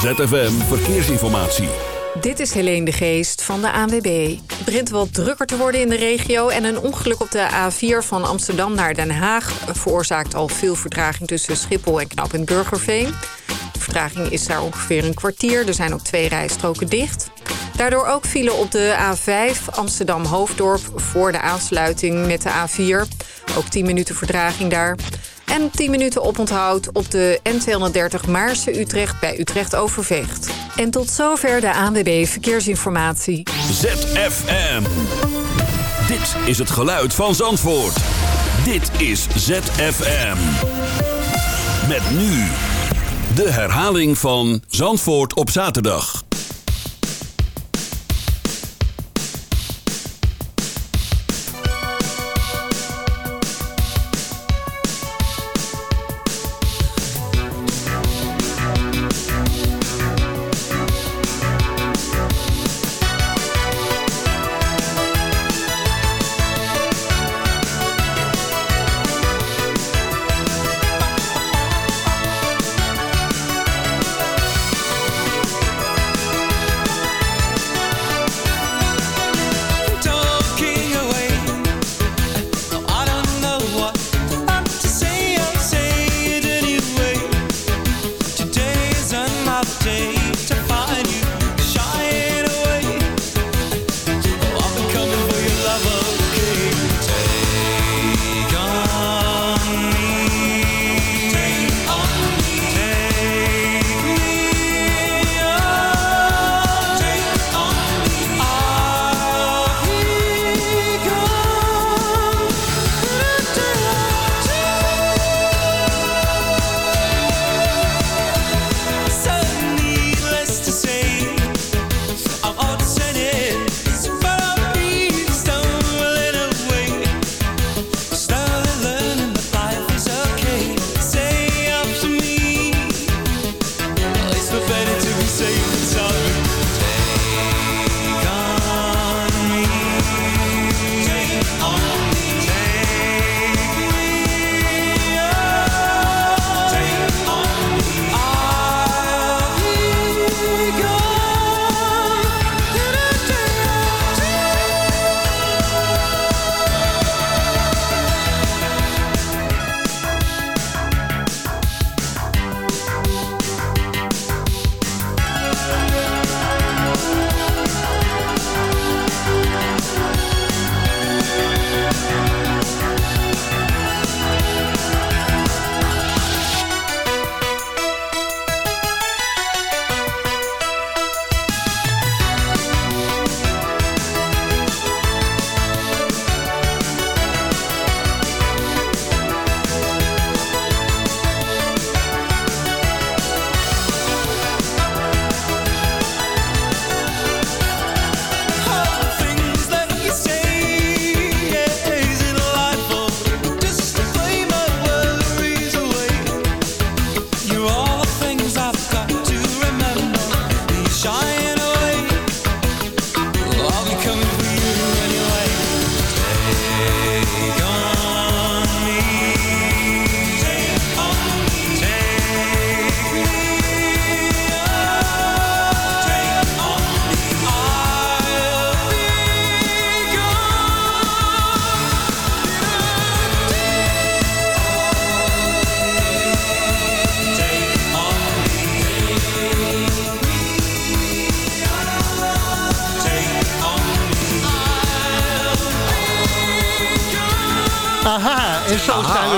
ZFM Verkeersinformatie. Dit is Helene de Geest van de ANWB. Het begint wel drukker te worden in de regio... en een ongeluk op de A4 van Amsterdam naar Den Haag... veroorzaakt al veel vertraging tussen Schiphol en Knap en Burgerveen. De vertraging is daar ongeveer een kwartier. Er zijn ook twee rijstroken dicht. Daardoor ook vielen op de A5 Amsterdam-Hoofddorp... voor de aansluiting met de A4. Ook 10 minuten vertraging daar. En 10 minuten oponthoud op de N230 Maarse-Utrecht bij Utrecht-Overvecht. En tot zover de ANWB Verkeersinformatie. ZFM. Dit is het geluid van Zandvoort. Dit is ZFM. Met nu de herhaling van Zandvoort op zaterdag.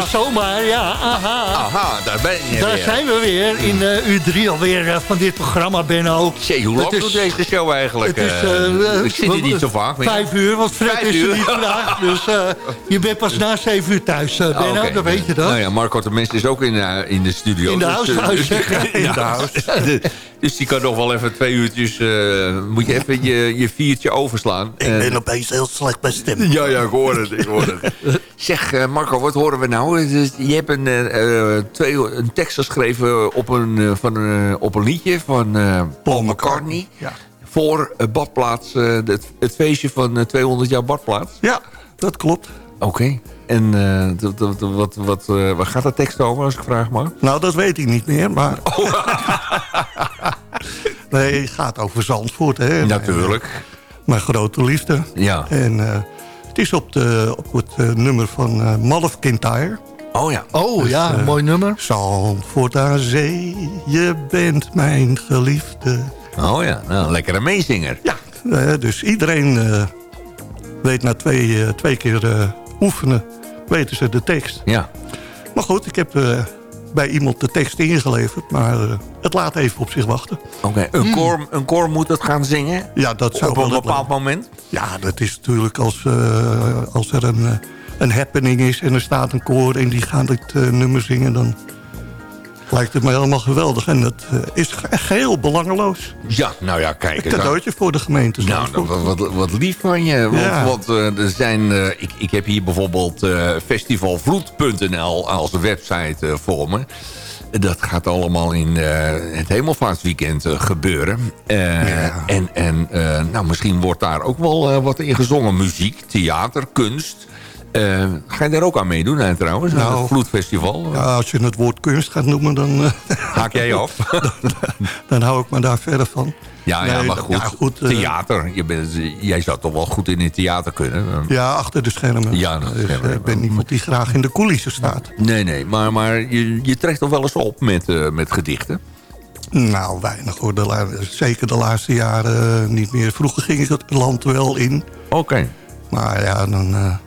We zomaar, ja, aha. Aha, daar ben je Daar weer. zijn we weer in eh, uur drie alweer eh, van dit programma, Benno. Jee, hoe lang doet deze show eigenlijk? Het is, ik zit hier niet zo vaak meer. Vijf uur, want Fred Vijf is uur. er niet vandaag. Dus je bent pas na zeven uur thuis, Benno, Oh, dan weet je dat. Nou ja, Marco de Mens is ook in, in de studio. In de dus, huis, eh, huis, dus- zeg. In de huis. dus die kan nog wel even twee uurtjes... eh, moet je even je, je viertje overslaan. Ik En- ben opeens heel slecht bij stem. Ja, ja, ik hoor het. Ik hoor het. Zeg, eh, Marco, wat horen we nou? Je hebt een, eh, twee, een tekst geschreven op een, van, een, op een liedje van Paul McCartney. Ja. Voor Badplaats, het, het feestje van eh, 200 jaar Badplaats. ja, dat klopt. Oké. En eh, dat- wat, wat, eh, waar gaat de tekst over, als ik vraag mag? Nou, dat weet ik niet meer, maar... Nee, het gaat over Zandvoort, hè. Natuurlijk. Mijn, mijn grote liefde. Ja. En eh, het is op, de, op het nummer van uh, Malf Kintyre. Oh ja. Oh ja, Dus, een eh, mooi nummer. Zandvoort aan zee, je bent mijn geliefde. Oh ja, nou, een lekkere meezinger. Ja, dus iedereen eh, weet na twee, twee keer eh, oefenen, weten ze de tekst. Ja. Maar goed, ik heb eh, bij iemand de tekst ingeleverd, maar eh, het laat even op zich wachten. Oké, een, koor, een koor moet het gaan zingen? Ja, dat zou Op een bepaald moment? Ja, dat is natuurlijk als, eh, als er een, een happening is en er staat een koor en die gaan dit nummer zingen, dan lijkt het me helemaal geweldig. En dat eh, is geheel belangeloos. Ja, nou ja, kijk Een cadeautje voor de gemeente. Nou, wat, wat, wat lief van je. Want, Ja. want eh, er zijn, eh, ik, ik heb hier bijvoorbeeld festivalvloed.nl als website voor me. Dat gaat allemaal in het hemelvaartsweekend gebeuren. Ja. En, en nou, misschien wordt daar ook wel wat in gezongen. Muziek, theater, kunst. Eh, ga je daar ook aan meedoen, hè, trouwens? aan Nou, het Vloedfestival? Ja, als je het woord kunst gaat noemen, dan, eh, Haak jij af? dan hou ik me daar verder van. ja, ja, maar goed. ja, goed, eh, theater. Je bent, jij zou toch wel goed in het theater kunnen? Ja, achter de schermen. Ja, de Dus, schermen. ik ben iemand die graag in de coulissen staat. Nee, nee, maar, maar je, je trekt toch wel eens op met, met gedichten? Nou, weinig hoor. De zeker de laatste jaren niet meer. Vroeger ging ik het land wel in. Oké. Maar ja, dan...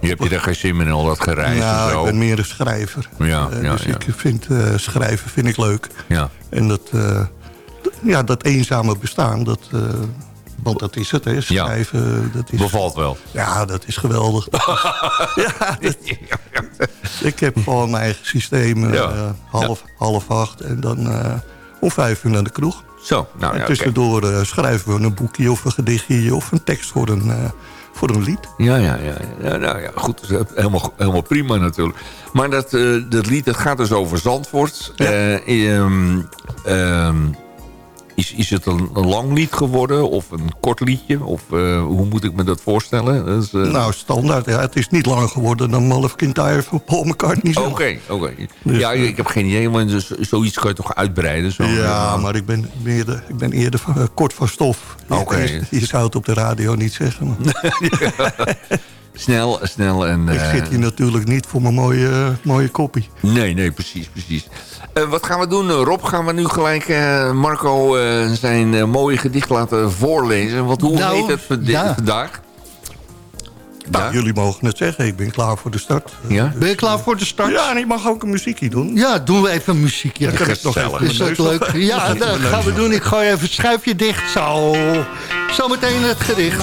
Je hebt je er geen zin meer in al dat gereis en nou, zo. ik ben meer een schrijver. Ja, Eh, ja, dus ja. ik vind eh, schrijven vind ik leuk. Ja. En dat, eh, ja, dat eenzame bestaan, dat, want dat is het, hè. Schrijven, dat is... Bevalt wel. Ja, dat is geweldig. ja, dat- ik heb gewoon mijn eigen systeem. half, half acht en dan om vijf uur naar de kroeg. Zo, nou en tussendoor schrijven we een boekje of een gedichtje of een tekst voor een, voor een lied. Ja, ja, ja, ja. Nou ja, goed. Helemaal, helemaal prima natuurlijk. Maar dat, eh, dat lied, dat gaat dus over Zandvoort. Ja. Eh, ehm, ehm, is, is het een, een lang lied geworden of een kort liedje? Of eh, hoe moet ik me dat voorstellen? Dat is, eh, Nou, standaard. Ja, het is niet langer geworden dan Malf Kintyre van Paul McCartney. Oké, oké. Dus, ja, eh, ik heb geen idee, maar dus, zoiets kan je toch uitbreiden? Zo, Ja, eh, maar ik ben, eerder, ik ben eerder van, eh, kort van stof. Oké. Je, je zou het op de radio niet zeggen. Maar Snel, snel en... ik eh, zit hier natuurlijk niet voor mijn mooie, eh, mooie koppie. Nee, nee, precies, precies. Eh, wat gaan we doen, Rob? Gaan we nu gelijk eh, Marco eh, zijn eh, mooie gedicht laten voorlezen? Want hoe Nou, heet het ja. vandaag? Nou, Ja? jullie mogen het zeggen. Ik ben klaar voor de start. Ja? Ben je klaar voor de start? Ja, en ik mag ook een muziekje doen. Ja, doen we even muziekje. Dan kan ik nog Gezellig. even Is dat leuk? Ja, dat gaan we doen. Ik gooi even het schuifje dicht. Zo. Zometeen het gedicht.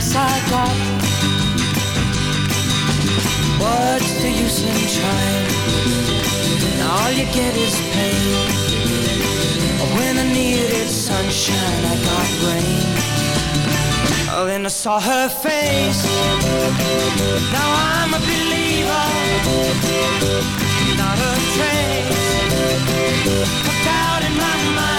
The got. What's the use in trying? All you get is pain. When I needed sunshine, I got rain. Oh, then I saw her face. Now I'm a believer. Not a trace of doubt in my mind.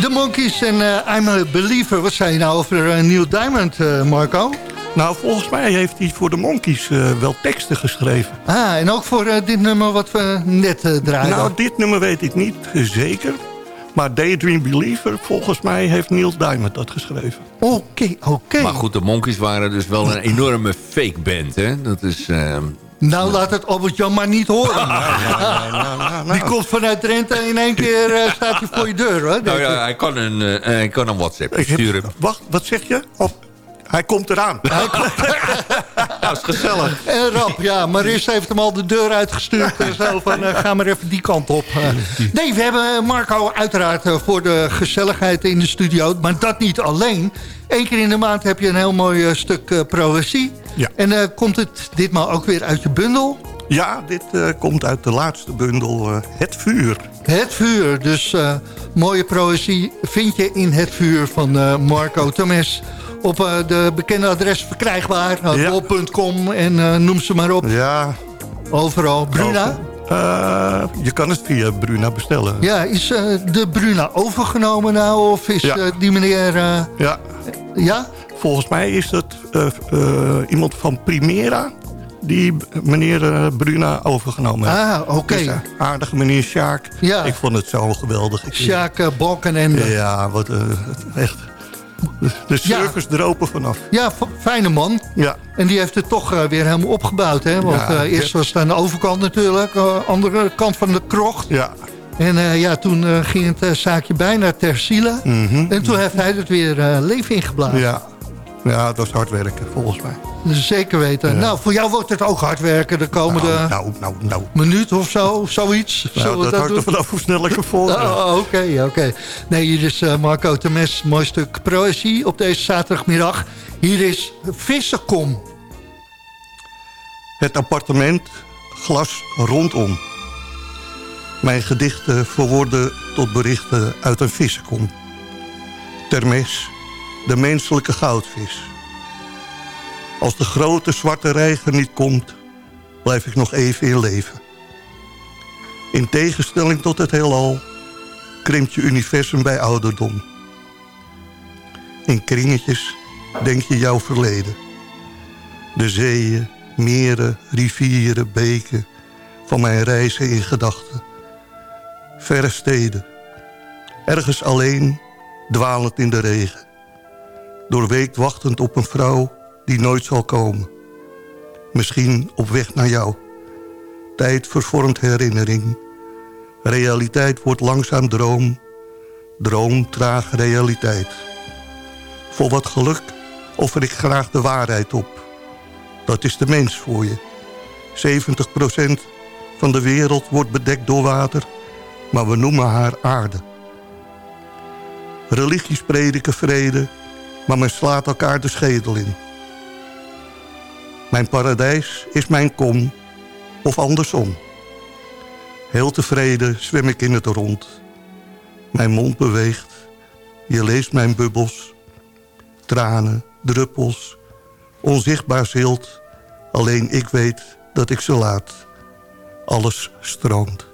De Monkeys en eh, I'm a Believer. Wat zei je nou over eh, Neil Diamond, eh, Marco? Nou, volgens mij heeft hij voor de Monkeys eh, wel teksten geschreven. Ah, en ook voor dit nummer wat we net eh, draaiden. Nou, dit nummer weet ik niet zeker. Maar Daydream Believer, volgens mij heeft Neil Diamond dat geschreven. Oké, oké. Maar goed, de Monkeys waren dus wel een enorme fake band, hè? Dat is... ehm, Nou, laat het Albert-Jan maar niet horen. Die komt vanuit Drenthe en in één keer eh, staat hij voor je deur, hoor. nou ja, hij kan een, eh, hij kan een WhatsApp heb- sturen. Wacht, wat zeg je? Of, hij komt eraan. Dat is gezellig. En rap, ja. Maris heeft hem al de deur uitgestuurd. en zo van, eh, ga maar even die kant op. Eh, nee, we hebben Marco uiteraard eh, voor de gezelligheid in de studio. Maar dat niet alleen. Eén keer in de maand heb je een heel mooi stuk proëzie. Ja. En eh, komt het ditmaal ook weer uit je bundel? Ja, dit eh, komt uit de laatste bundel, eh, Het Vuur. Het Vuur. Dus eh, mooie proëzie vind je in Het Vuur van eh, Marco Tomes. Op eh, de bekende adres verkrijgbaar. Ja. bol.com en eh, noem ze maar op. Ja. Overal. Bruna? Eh, je kan het via Bruna bestellen. Ja, is eh, de Bruna overgenomen nou? Of is Ja. eh, die meneer... eh, Ja, ja? volgens mij is het eh, eh, iemand van Primera... die meneer eh, Bruna overgenomen heeft. Ah, oké. Dus, eh, aardige meneer Sjaak. Ja. Ik vond het zo geweldig. Sjaak Balkenende. Ja, wat eh, echt... De, circus er open vanaf. f- fijne man. Ja, En die heeft het toch eh, weer helemaal opgebouwd. Hè? Want Ja, eh, eerst ja. was het aan de overkant natuurlijk. eh, andere kant van de krocht. ja. En ja, toen ging het zaakje bijna ter ziele. Mhm. En toen heeft hij het weer leven ingeblazen. Ja. Ja, dat is hard werken volgens mij. Zeker weten. Nou, voor jou wordt het ook hard werken de komende Nou, nou, nou. nou. minuut of zo. of Zoiets. Nou, dat dat hangt er vanaf hoe snel ik ervoor ben. Oh, oké, oké. Nee, hier is eh, Marco Temes, mooi stuk proëzie op deze zaterdagmiddag. Hier is Vissenkom. Het appartement, glas rondom. Mijn gedichten verworden tot berichten uit een vissenkom. Termes, de menselijke goudvis. Als de grote zwarte reiger niet komt, blijf ik nog even in leven. In tegenstelling tot het heelal, krimpt je universum bij ouderdom. In kringetjes denk je jouw verleden. De zeeën, meren, rivieren, beken van mijn reizen in gedachten. Verre steden, ergens alleen, dwalend in de regen. Doorweekt wachtend op een vrouw die nooit zal komen. Misschien op weg naar jou. Tijd vervormt herinnering. Realiteit wordt langzaam droom. Droom traag realiteit. Voor wat geluk offer ik graag de waarheid op. Dat is de mens voor je. 70% van de wereld wordt bedekt door water, maar we noemen haar aarde. Religies prediken vrede, maar men slaat elkaar de schedel in. Mijn paradijs is mijn kom, of andersom. Heel tevreden zwem ik in het rond. Mijn mond beweegt, je leest mijn bubbels. Tranen, druppels, onzichtbaar zilt. Alleen ik weet dat ik ze laat. Alles stroomt.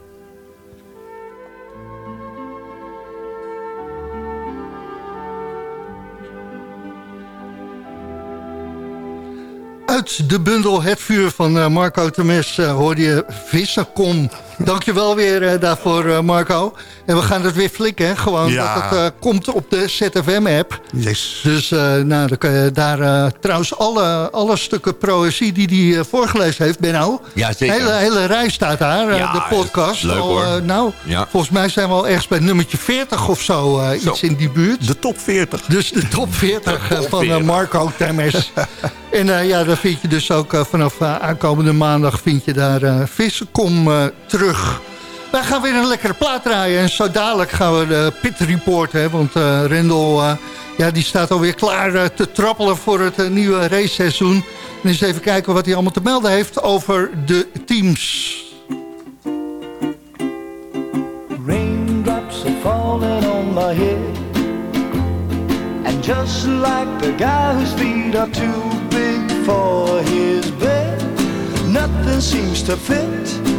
Uit de bundel Het Vuur van eh, Marco Temes uh, hoorde je Vissenkom. Dankjewel weer uh, daarvoor, uh, Marco. En we gaan het weer flikken, gewoon Ja. dat het uh, komt op de ZFM-app. Yes. Dus nou, dan je daar trouwens alle, alle stukken proëzie die hij voorgelezen heeft, Benno. Ja, zeker. Hele, hele rij staat daar, Ja, de podcast. leuk, Al, hoor. nou, Ja. volgens mij zijn we al ergens bij nummertje 40 of zo, Zo. iets in die buurt. De top 40. Dus de top 40 De top van eh, 40. Marco Temes. en eh, ja, daar vind je dus ook eh, vanaf eh, aankomende maandag vind je daar eh Vissenkom eh, terug. Wij gaan weer een lekkere plaat draaien. En zo dadelijk gaan we de pit report hebben. Want eh Rendel eh, ja, die staat alweer klaar eh, te trappelen voor het nieuwe raceseizoen. En eens even kijken wat hij allemaal te melden heeft over de teams. Raindrops are falling on my head. And just like the guy whose feet are too big for his bed, nothing seems to fit.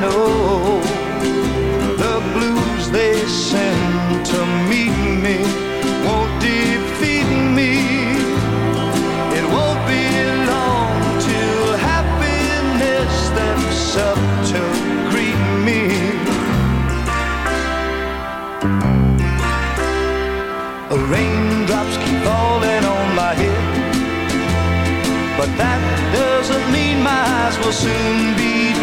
know the blues they send to meet me won't defeat me. It won't be long till happiness steps up to greet me. Raindrops keep falling on my head, but that doesn't mean my eyes will soon be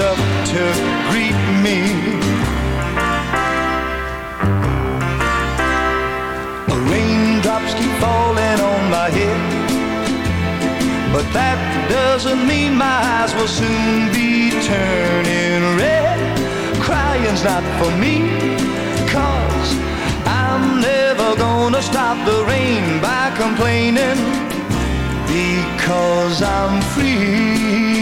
Up to greet me. Raindrops keep falling on my head, but that doesn't mean my eyes will soon be turning red. Crying's not for me, cause I'm never gonna stop the rain by complaining because I'm free.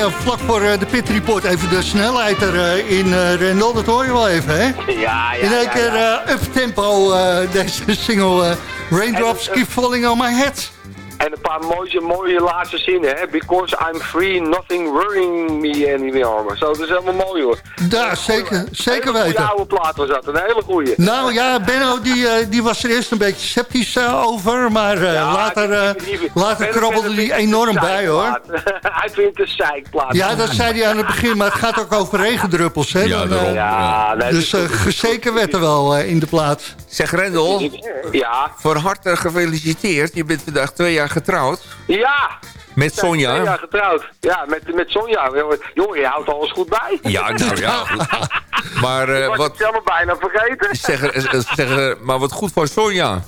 Wij eh, vlak voor eh, de pit report even de snelheid erin, in eh, Rendel. Dat hoor je wel even, hè? Ja, ja, In één keer ja. up-tempo eh, deze single Raindrops Keep Falling On My Head. En een paar mooie, mooie laatste zinnen, hè. Because I'm free, nothing worrying me anymore. Zo, dat is helemaal mooi, hoor. Ja, zeker, zeker Een hele weten. goede oude plaat was dat, een hele goeie. Nou ja, Benno die, eh, die was er eerst een beetje sceptisch eh, over, maar eh, Ja, later, eh, later krabbelde hij enorm bij hoor. Hij vindt een zeikplaat. Ja, dat zei hij aan het begin, maar het gaat ook over regendruppels. Hè? Ja, daarom. eh, Ja, nee, dus gezeken werd er wel in de plaats. Zeg Rendel, Ja, voor harte gefeliciteerd. Je bent vandaag twee jaar getrouwd ja. met Sonja. getrouwd. Ja, met, met Sonja. Jongen, je houdt alles goed bij. Ja, nou ja. Maar, eh, Ik was wat, het helemaal bijna vergeten. zeg, zeg, er- maar wat goed voor Sonja.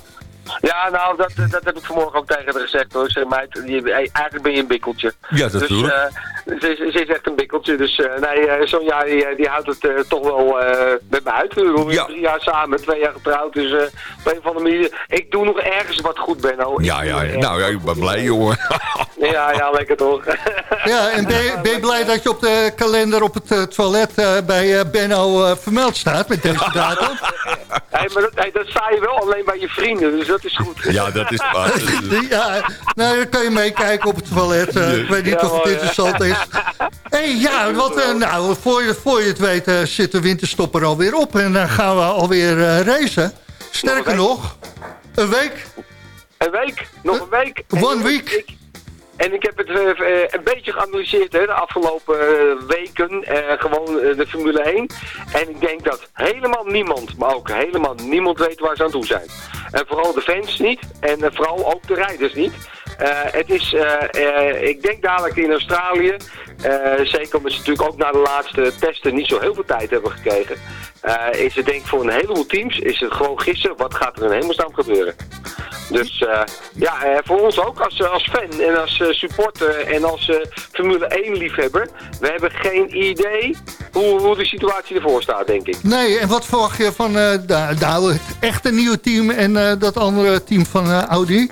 Ja, nou, dat, dat heb ik vanmorgen ook tegen haar gezegd hoor. Ik zeg, meid, je, eigenlijk ben je een bikkeltje. Ja, natuurlijk. Dus, eh, ze, is- ze is echt een bikkeltje. Dus eh, nee, eh, Sonja die, eh, die houdt het toch wel eh, met me uit. We Ja. drie jaar samen, twee jaar getrouwd. Dus eh, op een of andere manier... Ik doe nog ergens wat goed, Benno. Ik Ja, ja, nou ja, ik ben blij, jongen. Ja, ja, lekker toch. Ja, en ben je, ben je blij dat je op de kalender op het toilet eh, bij Benno vermeld staat met deze datum? hey, maar dat, hey, dat sta je wel alleen bij je vrienden, dus dat is goed. Ja, dat is waar. Ja, nou, dan kan je meekijken op het toilet. eh, ik weet niet Ja, of het interessant is. Hey, ja, wat, eh, nou, voor je, voor je het weet eh, zit de winterstop er alweer op. En dan gaan we alweer eh racen. Sterker Nog een week. Een week, nog een week. One week. en ik heb het een beetje geanalyseerd hè, de afgelopen weken, gewoon de Formule 1. En ik denk dat helemaal niemand, maar ook helemaal niemand weet waar ze aan toe zijn. En vooral de fans niet, en vooral ook de rijders niet. Eh, het is, eh, eh, ik denk dadelijk in Australië, zeker omdat ze natuurlijk ook na de laatste testen niet zo heel veel tijd hebben gekregen, is het denk ik voor een heleboel teams, is het gewoon gissen, wat gaat er in hemelsnaam gebeuren. Dus ja, voor ons ook als, als fan en als supporter en als Formule 1 liefhebber, we hebben geen idee hoe, hoe de situatie ervoor staat, denk ik. Nee, en wat verwacht je van de, de oude- het echte nieuwe team en dat andere team van Audi?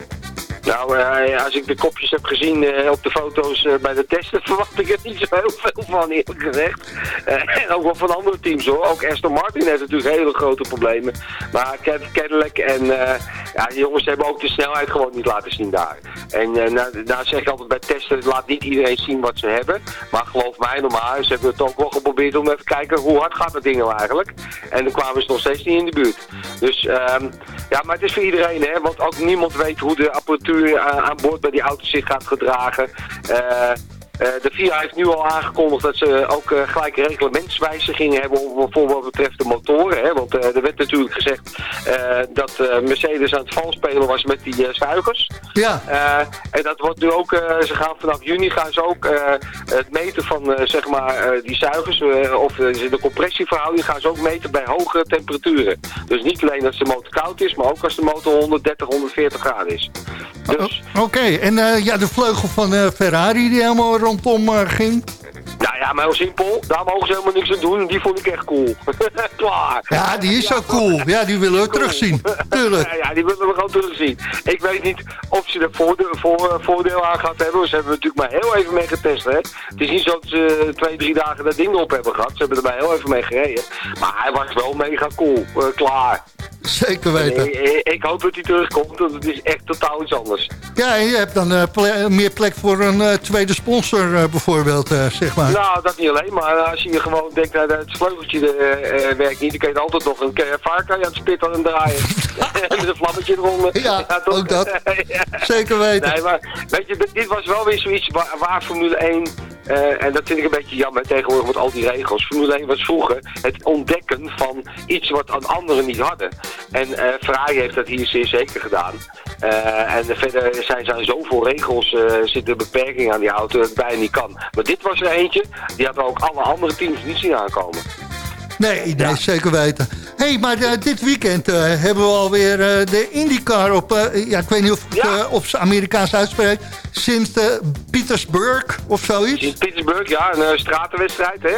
Nou, eh, als ik de kopjes heb gezien eh, op de foto's eh, bij de testen, verwacht ik er niet zo heel veel van, eerlijk gezegd. En ook wel van andere teams hoor. Ook Aston Martin heeft natuurlijk hele grote problemen. Maar ken- kennelijk, en ja, die jongens hebben ook de snelheid gewoon niet laten zien daar. En eh nou, nou zeg ik altijd bij testen, laat niet iedereen zien wat ze hebben. Maar geloof mij, normaal, ze hebben het ook wel geprobeerd om even te kijken hoe hard gaat dat ding nou eigenlijk. En dan kwamen ze nog steeds niet in de buurt. Dus ehm, ja, maar het is voor iedereen, hè. Want ook niemand weet hoe de apparatuur aan, aan boord bij die auto's zich gaat gedragen. Eh, eh, de FIA heeft nu al aangekondigd dat ze ook eh, gelijk reglementswijzigingen hebben voor wat betreft de motoren. Hè? Want eh, er werd natuurlijk gezegd eh, dat eh, Mercedes aan het valspelen was met die eh, zuigers. Ja, Eh, en dat wordt nu ook, eh, ze gaan vanaf juni gaan ze ook eh, het meten van eh, zeg maar eh, die zuigers eh, of eh, de compressieverhouding gaan ze ook meten bij hoge temperaturen. Dus niet alleen als de motor koud is, maar ook als de motor 130, 140 graden is. Oké. En eh, ja, de vleugel van eh, Ferrari die helemaal rondom eh, ging. Nou ja, maar heel simpel, daar mogen ze helemaal niks aan doen. Die vond ik echt cool. Klaar. Ja, die is zo cool. Ja, die willen we terugzien. Tuurlijk. Ja, ja, die willen we gewoon terugzien. Ik weet niet of ze er voordeel, voor, voordeel aan gehad hebben. Ze hebben er natuurlijk maar heel even mee getest. Hè. Het is niet zo dat ze twee, drie dagen dat ding op hebben gehad. Ze hebben er maar heel even mee gereden. Maar hij was wel mega cool. Eh, klaar. Zeker weten. Ik, hoop dat hij terugkomt, want het is echt totaal iets anders. Ja, en je hebt dan eh, ple- meer plek voor een eh, tweede sponsor eh, bijvoorbeeld, eh, zeg maar. Nou, dat niet alleen, maar als je gewoon denkt, nou, het vleugeltje eh, eh, werkt niet, dan kan je altijd nog een keer varken aan het spit aan het draaien. Met een vlammetje eronder. Ja, ook dat. Ja. Zeker weten. Nee, maar weet je, dit- dit was wel weer zoiets waar, waar Formule 1, eh, en dat vind ik een beetje jammer tegenwoordig met al die regels. Formule 1 was vroeger het ontdekken van iets wat aan anderen niet hadden. En Ferrari heeft dat hier zeer zeker gedaan. Eh, en verder zijn er aan zoveel regels, zitten beperkingen aan die auto dat het bijna niet kan. Maar dit was er eentje, die hadden ook alle andere teams niet zien aankomen. Nee, nee zeker weten. Hé, hey, maar eh, dit weekend eh, hebben we alweer eh, de IndyCar op... ja, ik weet niet of ik Ja. op zijn Amerikaans uitspreek. Sint eh, Petersburg of zoiets. In Pittsburgh, ja, een stratenwedstrijd, hè.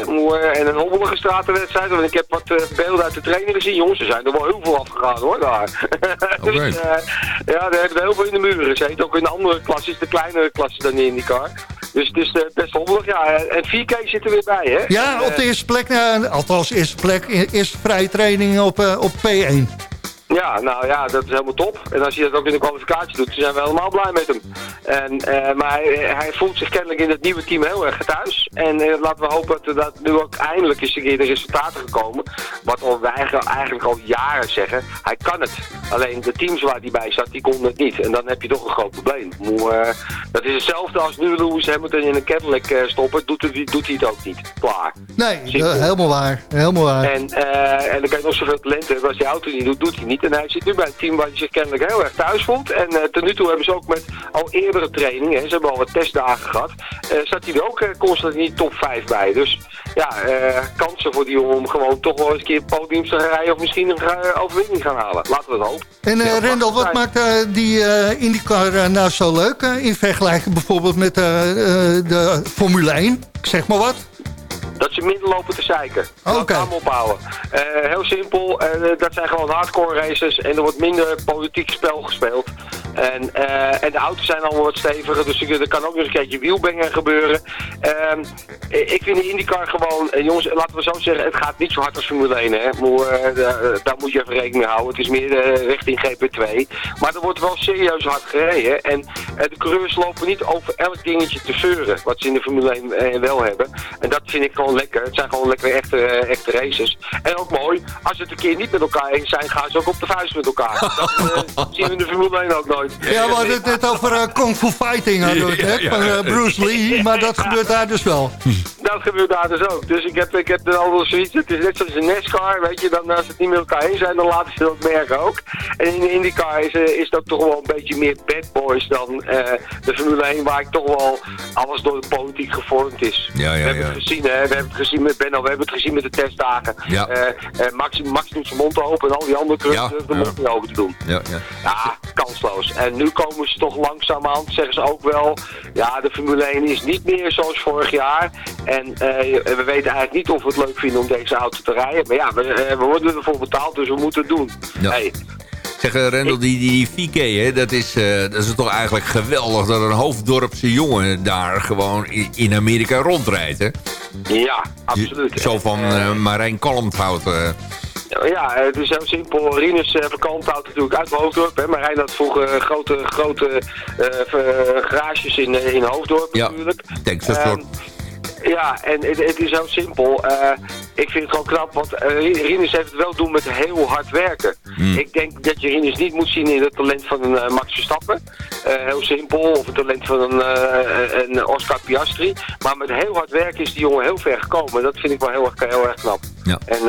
En een hobbelige stratenwedstrijd. Want ik heb wat beelden uit de training gezien. Jongens, er zijn er wel heel veel afgegaan, hoor, daar. Oké. dus, eh, ja, er hebben er heel veel in de muren gezeten. Ook in de andere klasses, de kleinere klassen dan in die car. Dus het is eh, best hobbelig, ja. En 4K zit er weer bij, hè. Ja, op de eerste plek, eh, althans eerste plek, eerste vrije training op, eh, op P1. Ja, nou ja, dat is helemaal top. En als hij dat ook in de kwalificatie doet, dan zijn we helemaal blij met hem. En, eh, maar hij, hij voelt zich kennelijk in het nieuwe team heel erg thuis. En eh, laten we hopen dat dat nu ook eindelijk eens een keer de resultaten gekomen. Wat al, wij eigenlijk, al jaren zeggen, hij kan het. Alleen de teams waar hij bij zat, die konden het niet. En dan heb je toch een groot probleem. Moe, eh, dat is hetzelfde als nu Lewis Hamilton in een Cadillac stoppen, doet, het, doet hij het ook niet. Klaar. Nee, helemaal waar. Helemaal waar. En, en dan kan je nog zoveel talent hebben. Als die auto niet doet, doet hij niet. En hij zit nu bij een team waar hij zich kennelijk heel erg thuis voelt. En eh tot nu toe hebben ze ook met al eerdere trainingen, hè, ze hebben al wat testdagen gehad, eh, zat hij er ook eh, constant in die top 5 bij. Dus ja, kansen voor die jongen om gewoon toch wel eens een keer podiums te gaan rijden of misschien een overwinning gaan halen. Laten we het hopen. En Ja, Rendel, wat maakt die IndyCar nou zo leuk in vergelijking bijvoorbeeld met de Formule 1? Ik zeg maar wat. Dat ze minder lopen te zeiken. Oké. Allemaal ophouden. Eh, heel simpel, eh, dat zijn gewoon hardcore races en er wordt minder politiek spel gespeeld. En, eh, en de auto's zijn allemaal wat steviger, dus er kan ook nog een keertje wielbengen gebeuren. Ehm, ik vind de IndyCar gewoon, eh, jongens, laten we zo zeggen, het gaat niet zo hard als Formule 1. Hè. Maar, eh, daar- moet je even rekening mee houden. Het is meer richting GP2. Maar er wordt wel serieus hard gereden. En de coureurs lopen niet over elk dingetje te zeuren, wat ze in de Formule 1 eh, wel hebben. En dat vind ik gewoon lekker. Het zijn gewoon lekker echte, echte races. En ook mooi, als ze het een keer niet met elkaar eens zijn, gaan ze ook op de vuist met elkaar. Dat zien we in de Formule 1 ook nooit. Nooit. Ja, we hadden het net over eh, Kung Fu Fighting hadden we het net, van eh, Bruce Lee. Maar dat gebeurt daar dus wel. Dat gebeurt daar dus ook. Dus ik heb, ik heb er al wel zoiets. Het is net zoals een NASCAR, weet je. Dan, als het niet met elkaar heen zijn, dan laten ze dat merken ook. En in de IndyCar is, eh, is het ook toch wel een beetje meer bad boys dan eh, de Formule 1, waar ik toch wel alles door de politiek gevormd is. Ja, ja, we hebben ja. het gezien, hè. We hebben het gezien met Benno, we hebben het gezien met de testdagen. Ja. Eh, eh, Max, Max doet zijn mond open en al die andere clubs Ja, durven de ja. mond niet open te doen. Ja, ja. Ja, kansloos. En nu komen ze toch langzaamaan, zeggen ze ook wel... ja, de Formule 1 is niet meer zoals vorig jaar. En eh, we weten eigenlijk niet of we het leuk vinden om deze auto te rijden. Maar ja, we, eh, we worden ervoor betaald, dus we moeten het doen. Ja. Hey, Zeg, eh, Rendel, die, die, die VK, hè, dat, is, dat is toch eigenlijk geweldig... dat een hoofddorpse jongen daar gewoon in, Amerika rondrijdt, hè? ja, absoluut. Zo van eh, Marijn Kalmthout. Ja, het is heel simpel. Rinus uh, verkant houdt natuurlijk uit Hoofddorp. Hè. Maar hij had vroeger eh, grote, grote eh, garages in, eh, in Hoofddorp Ja, natuurlijk. Texas soort. Ja, en het, het is heel simpel. Eh, ik vind het gewoon knap, want eh, Rinus heeft het wel doen met heel hard werken. Hmm. Ik denk dat je Rinus niet moet zien in het talent van een eh, Max Verstappen. Heel simpel. Of het talent van een, een Oscar Piastri. Maar met heel hard werken is die jongen heel ver gekomen. Dat vind ik wel heel erg, heel erg knap. Ja. En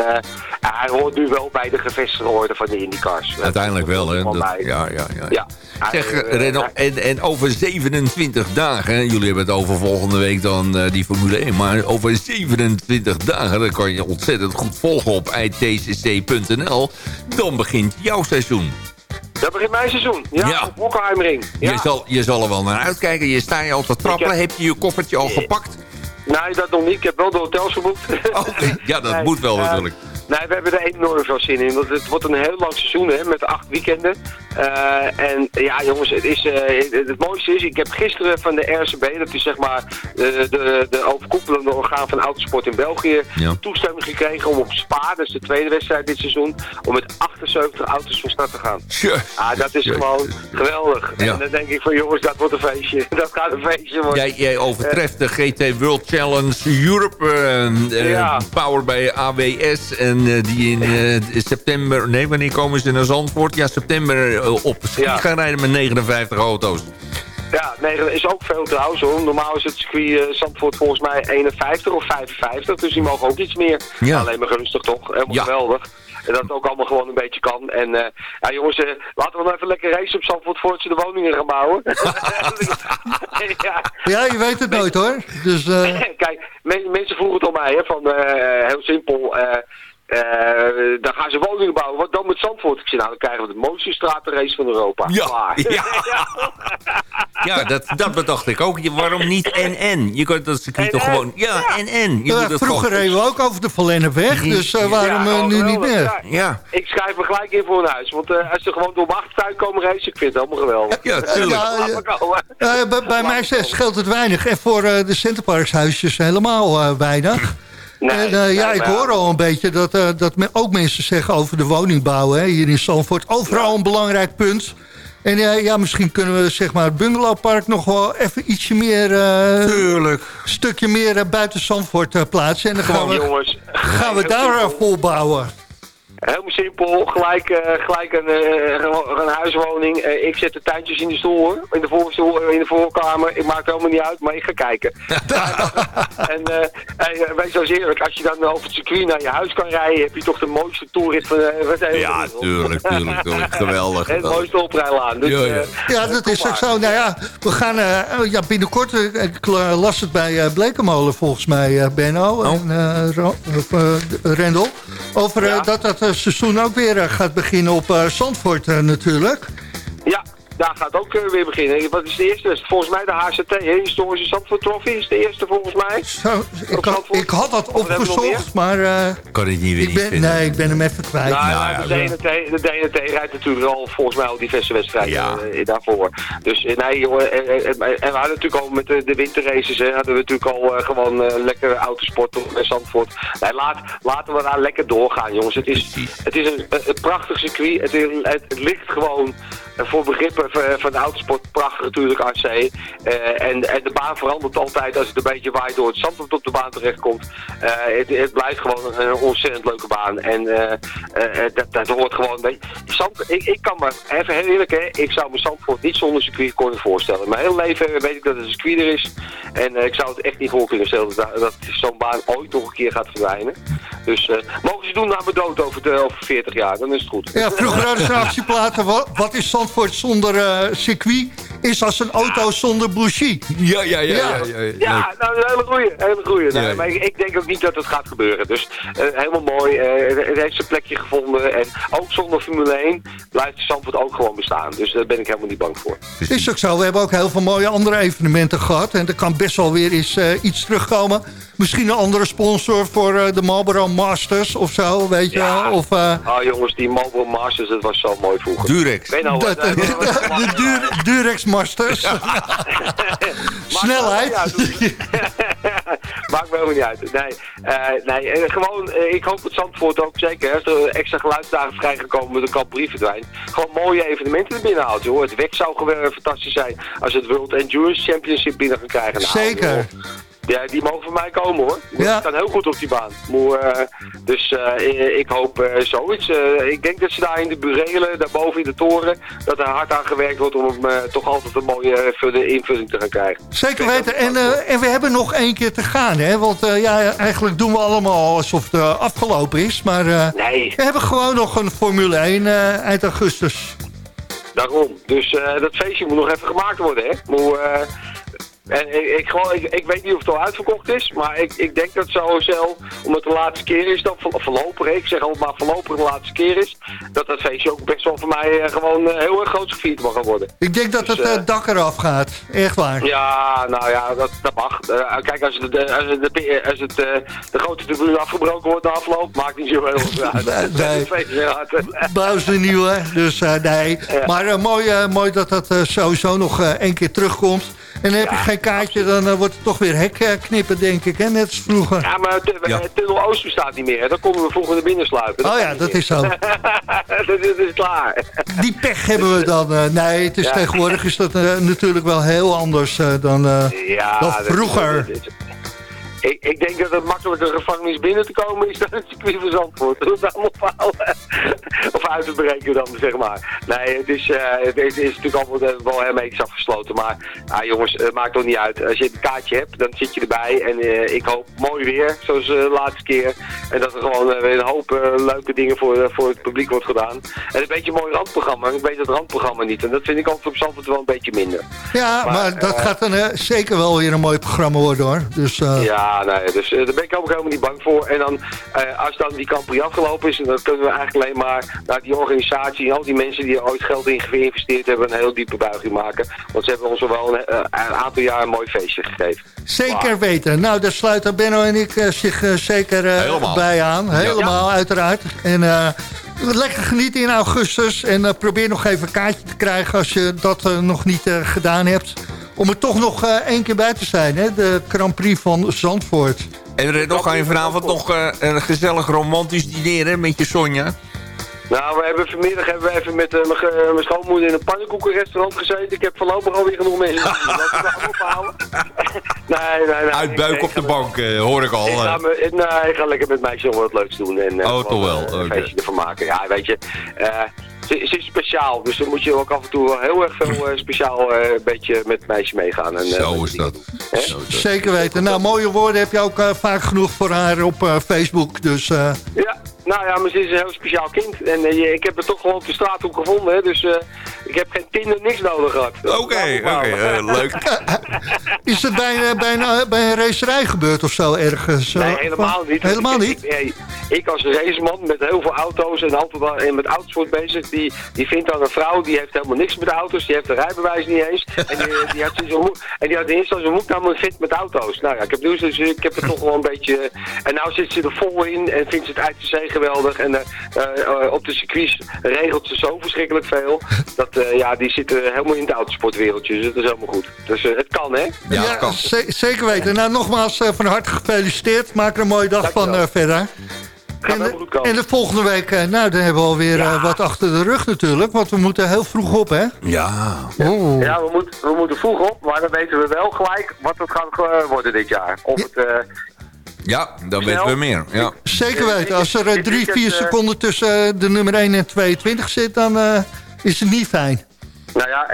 hij hoort nu wel bij de gevestigde orde van de IndyCars. Uiteindelijk wel, hè? Ja, ja, ja. Ja. Zeg, hij- en, en over 27 dagen, jullie hebben het over volgende week dan die Formule 1, maar over 27 dagen, dan kan je ontzettend goed volgen op itcc.nl, dan begint jouw seizoen. Dat begint mijn seizoen. Ja, Ja. op Hockenheimring. Ja. Je, zal, je zal er wel naar uitkijken, je sta je al te trappelen, Ik heb je je koffertje al gepakt? Nee, dat nog niet. Ik heb wel de hotels geboekt. Oké, ja, dat Nee, moet wel eh, natuurlijk. Nee, we hebben er enorm veel zin in. Want het wordt een heel lang seizoen hè, met acht weekenden. Eh, en ja, jongens, het, is, eh, het, mooiste is, ik heb gisteren van de RCB, dat is zeg maar de, de, de overkoepelende orgaan van autosport in België, Ja. toestemming gekregen om op Spa, dat is de tweede wedstrijd dit seizoen, om met 78 auto's van start te gaan. Ah, dat is gewoon geweldig. Ja. En dan denk ik van jongens, dat wordt een feestje. Dat gaat een feestje worden. Jij, jij overtreft de GT World Challenge Europe, eh, eh, powered bij AWS. En eh, die in eh, september, nee, wanneer komen ze naar Zandvoort? Ja, september eh, op ski Ja. gaan rijden met 59 auto's. Ja, nee, dat is ook veel trouwens hoor. Normaal is het circuit eh, Zandvoort volgens mij 51 of 55, dus die mogen ook iets meer. Ja. Alleen maar gunstig toch? Helemaal Ja. geweldig. En dat het ook allemaal gewoon een beetje kan. En eh, ja jongens, eh, laten we nog even lekker racen op Zandvoort voordat ze de woningen gaan bouwen. ja. Ja, je weet het nooit hoor. Dus eh, Kijk, men- mensen vroegen het om mij, hè, van eh, heel simpel. Eh, eh, dan gaan ze woningen bouwen. Wat dan met Zandvoort? Ik zei, nou, dan krijgen we de mooiste stratenrace van Europa. Ja, Klaar. ja. Ja, dat, dat bedacht ik ook. Je- Waarom niet en-en? Je kunt dat circuit toch NN? gewoon... Ja, en-en. Je ja, moet het vroeger gewoon- reden we ook over de Verlennepweg. Dus eh, waarom Ja, eh, nu niet meer? Ja, Ja. Ik schrijf me gelijk in voor een huis. Want eh, als ze gewoon door mijn achtertuin komen racen, ik vind het helemaal geweldig. Ja, tuurlijk. Eh, bij, bij mij scheelt het weinig. En voor de Centerparkshuisjes helemaal weinig. Nee, en, eh, nee, ja, ik hoor al een beetje dat, eh, dat ook mensen zeggen over de woningbouw hè, hier in Zandvoort. Overal een belangrijk punt. En eh, ja, misschien kunnen we zeg maar, het bungalowpark nog wel even ietsje meer... Tuurlijk. een stukje meer buiten Zandvoort plaatsen. En dan gaan we, jongens. gaan we daar vol bouwen. Helemaal simpel, gelijk, eh, gelijk een, eh, gewoon een huiswoning. Eh, ik zet de tuintjes in de stoel hoor, in de, voorstoel, in de voorkamer. Ik maak het helemaal niet uit, maar ik ga kijken. en eh, hey, eh, wees zo eens eerlijk, als je dan over het circuit naar je huis kan rijden, heb je toch de mooiste toerit van, van de hele Ja, tuurlijk, tuurlijk, tuurlijk. Geweldig. Het geweldig. mooiste oprijlaan. Dus, Ja, ja. eh, Ja, dat is ook zo. Nou ja, we gaan eh, ja, binnenkort, ik la- las het bij eh Blekenmolen volgens mij, eh, Benno Oh. en Rendel. Over Ja. dat dat seizoen ook weer eh, gaat beginnen op eh, Zandvoort eh, natuurlijk. Daar gaat ook eh, weer beginnen. Wat is de eerste? Volgens mij de HCT? Historische Zandvoort Trophy is de eerste volgens mij. Zo, ik, had, Zandvoort? ik had dat opgezocht, maar eh, Kan ik niet weer ik niet ben, vinden. nee, ik ben hem even kwijt. Nou, Nou ja, ja, de, DNT, de DNT rijdt natuurlijk al volgens mij al diverse wedstrijden Ja. eh, daarvoor. Dus nee, jongen, en, en, en we hadden natuurlijk al met de, de winterraces, hè, hadden we natuurlijk al gewoon eh, lekker autosport in Zandvoort. Nee, laat, laten we daar lekker doorgaan, jongens. Het is, het is een, een, een prachtig circuit. Het, is- het, het ligt gewoon voor begrippen van, van de autosport prachtig natuurlijk AC. Eh, en, en de baan verandert altijd als het een beetje waait door het zand op de baan terechtkomt. Eh het, het blijft gewoon een ontzettend leuke baan. En eh, eh, dat, dat hoort gewoon... een Zand, ik, ik kan me, even heel eerlijk hè, ik zou me Zandvoort niet zonder circuit kunnen voorstellen. Mijn hele leven weet ik dat het een circuit is. En eh, ik zou het echt niet voor kunnen stellen dat, dat zo'n baan ooit nog een keer gaat verdwijnen. Dus eh, mogen ze doen na mijn dood over, de, over 40 jaar, dan is het goed. Ja, vroeger hadden. Wat, wat is Zandvoort zonder eh, circuit? Is als een auto zonder bougie. Ja, ja, ja. ja, ja, ja. Ja, nou, een hele goeie. Hele goeie. Ja. maar ik, ik denk ook niet dat het gaat gebeuren. Dus eh, helemaal mooi. eh, het, heeft zijn plekje gevonden. En ook zonder Formule 1 blijft Zandvoort ook gewoon bestaan. Dus daar ben ik helemaal niet bang voor. Is ook zo. We hebben ook heel veel mooie andere evenementen gehad. En er kan best wel weer eens eh, iets terugkomen. Misschien een andere sponsor voor eh, de Marlboro Masters of zo, weet je Ja. wel. Of, eh, Ah jongens, die Marlboro Masters, dat was zo mooi vroeger. Durex. Ben nou, de, de, de, de Dur- Durex Masters. Snelheid. Maakt me helemaal niet uit. Nee, eh, nee gewoon, eh, ik hoop dat Zandvoort ook zeker, hè, als er extra geluidsdagen vrijgekomen met een Capri verdwijnt, gewoon mooie evenementen er binnen haalt, joh. Het WEC zou gewoon fantastisch zijn als het World Endurance Championship binnen gaan krijgen. Nou, Zeker. joh, Ja, die mogen van mij komen hoor. Ja. Kan heel goed op die baan. Maar, eh, dus eh, ik hoop eh, zoiets. Ik denk dat ze daar in de burelen, daarboven in de toren, dat er hard aan gewerkt wordt om hem toch altijd een mooie vulling- invulling te gaan krijgen. Zeker weten. En, en we hebben nog één keer te gaan, hè? Want ja, eigenlijk doen we allemaal alsof het afgelopen is. Maar Nee, we hebben gewoon nog een Formule 1 eh, eind augustus. daarom. Dus dat feestje moet nog even gemaakt worden, hè. Maar, en ik, ik, gewoon, ik, ik weet niet of het al uitverkocht is, maar ik, ik denk dat sowieso, omdat het de laatste keer is, dat vo- voorlopig, hè, ik zeg altijd maar voorlopig de laatste keer is, dat dat feestje ook best wel voor mij eh, gewoon eh, heel erg groot gevierd mag worden. Ik denk dat Dus, het eh, dak eraf gaat. Echt waar. Ja, nou ja, dat, dat mag. Kijk, als het, als het, de, als het de grote tribune afgebroken wordt na afloop, maakt niet zo heel veel uit. Nee, de nieuwe, dus nee. Ja. Maar mooi, mooi dat dat sowieso nog één keer terugkomt. En dan heb je geen kaartje, dan eh, wordt het toch weer hek eh, knippen, denk ik. Hè? Net als vroeger. Ja, maar Ja. Tunnel Oost bestaat niet meer. hè. Dan konden we vroeger naar binnen sluipen. Oh ja, dat is zo. dat, is, dat is klaar. Die pech hebben we dan. eh, nee, het is Ja. tegenwoordig is dat eh, natuurlijk wel heel anders eh, dan, eh, Ja, dan dat is- vroeger. dat is- ik, ik denk dat het makkelijker gevangenis binnen te komen is dan het circuit van Zandvoort. Dat is allemaal fout. of uit te breken dan, zeg maar. Nee, het is, eh, het is, natuurlijk allemaal eh, wel hermetisch afgesloten. Maar ah, jongens, het maakt toch niet uit. Als je een kaartje hebt, dan zit je erbij. En eh, ik hoop mooi weer, zoals eh, de laatste keer. En dat er gewoon eh, weer een hoop eh, leuke dingen voor, eh, voor het publiek wordt gedaan. En een beetje een mooi randprogramma. Ik weet het randprogramma niet. En dat vind ik altijd op Zandvoort wel een beetje minder. Ja, maar, Maar, dat eh, gaat dan eh, zeker wel weer een mooi programma worden hoor. Dus eh, Ja, nee, dus eh, daar ben ik ook helemaal niet bang voor. En dan, eh, als dan die Campri afgelopen is, dan kunnen we eigenlijk alleen maar naar die organisatie en al die mensen die er ooit geld in geïnvesteerd hebben, een heel diepe buiging maken. Want ze hebben ons al wel een, eh, een aantal jaar een mooi feestje gegeven. zeker weten. Nou, daar sluiten Benno en ik zich zeker Helemaal. bij aan. Helemaal, uiteraard. En eh, lekker genieten in augustus. En probeer nog even een kaartje te krijgen als je dat nog niet eh, gedaan hebt. Om er toch nog eh, één keer bij te zijn, hè? de Grand Prix van Zandvoort. En er nog ga je vanavond nog eh, een gezellig romantisch dineren met je Sonja. Nou, we hebben vanmiddag hebben we even met eh, mijn schoonmoeder in een pannenkoekenrestaurant gezeten. Ik heb voorlopig alweer genoeg mensen. Laten we dat ophalen. nee, nee, nee. Uitbuik Ik- op de bank, eh, hoor ik al. Ik ga, me, ik- nee, ik ga lekker met meisjes nog wat leuks doen. En, eh, Oh, toch wel, Een oké. feestje ervan maken. Ja, weet je. Ze, ze is speciaal, dus dan moet je ook af en toe wel heel erg veel eh, speciaal eh, een beetje met het meisje meegaan. En, eh, Zo is dat. Zo is dat. Zeker weten. Nou, mooie woorden heb je ook vaak genoeg voor haar op eh, Facebook. Dus eh, Ja, nou ja, maar ze is een heel speciaal kind. En eh, ik heb het toch gewoon op de straathoek gevonden. Hè, dus eh, ik heb geen Tinder, niks nodig gehad. Oké, oké, eh, leuk. is het bij, een- bij, een, bij een racerij gebeurd of zo ergens? Nee, helemaal niet. Helemaal Ik- niet? Ik, als raceman met heel veel auto's en altijd en met autosport bezig, die, die vindt dan een vrouw, die heeft helemaal niks met auto's, die heeft een rijbewijs niet eens. En die, die had zo'n moe- en die had eerst als een moed namelijk fit met auto's. Nou ja, ik heb nieuws, dus ik heb het toch wel een beetje... En nou zit ze er vol in en vindt ze het uit de zee geweldig. En eh, eh, op de circuits regelt ze zo verschrikkelijk veel. Dat, eh, ja, die zitten helemaal in het autosportwereldje, dus dat is helemaal goed. Dus eh, het kan, hè? Ja, kan. ze- zeker weten. Nou, nogmaals eh, van harte gefeliciteerd. Maak er een mooie dag van Dankjewel. eh, verder. En, de, en de volgende week, eh, nou, dan hebben we alweer Ja. eh, wat achter de rug natuurlijk. Want we moeten heel vroeg op, hè? Ja. Oh. Ja, we, moeten we moeten vroeg op, maar dan weten we wel gelijk wat het gaat worden dit jaar. Of het, eh, Ja, dan Snel. weten we meer. Ja. Zeker weten. Als er eh, drie, vier eh, seconden tussen eh, de nummer 1 en 22 zit, dan eh, is het niet fijn. Nou ja,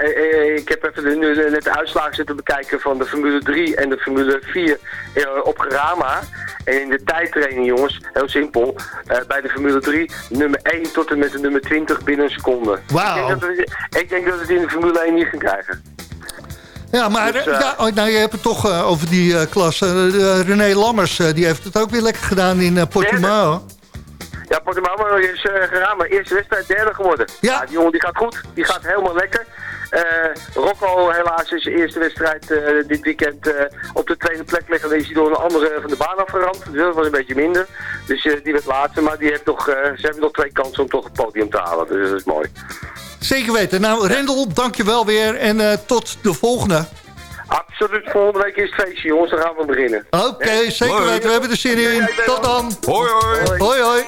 ik heb even de, nu net de uitslagen zitten bekijken van de Formule 3 en de Formule 4 eh, op Gerama. En in de tijdtraining, jongens, heel simpel. eh, bij de Formule 3, nummer 1 tot en met de nummer 20 binnen een seconde. Wauw. Ik denk, dat we, ik denk dat we het in de Formule 1 niet gaan krijgen. Ja, maar Dus, eh, ja, oh, nou, je hebt het toch eh, over die eh klas. Eh, René Lammers, die heeft het ook weer lekker gedaan in Portimao. Ja, Portimao is uh, Gerama, eerste wedstrijd, derde geworden. Ja. die jongen die gaat goed, die gaat helemaal lekker. Rocco helaas is de eerste wedstrijd dit weekend op de tweede plek liggen. Dan is hij door een andere van de baan afgerand. Dus dat was een beetje minder. Dus die werd laatste, maar die heeft eh, ze hebben nog twee kansen om toch het podium te halen. Dus dat is mooi. Zeker weten. Nou, Rendel, dank je wel weer. En eh, tot de volgende. Absoluut, volgende week is het feestje jongens, dan gaan we beginnen. Oké, zeker Hoi. weten. We hebben er zin in. Tot dan. Hoi hoi. Hoi, hoi.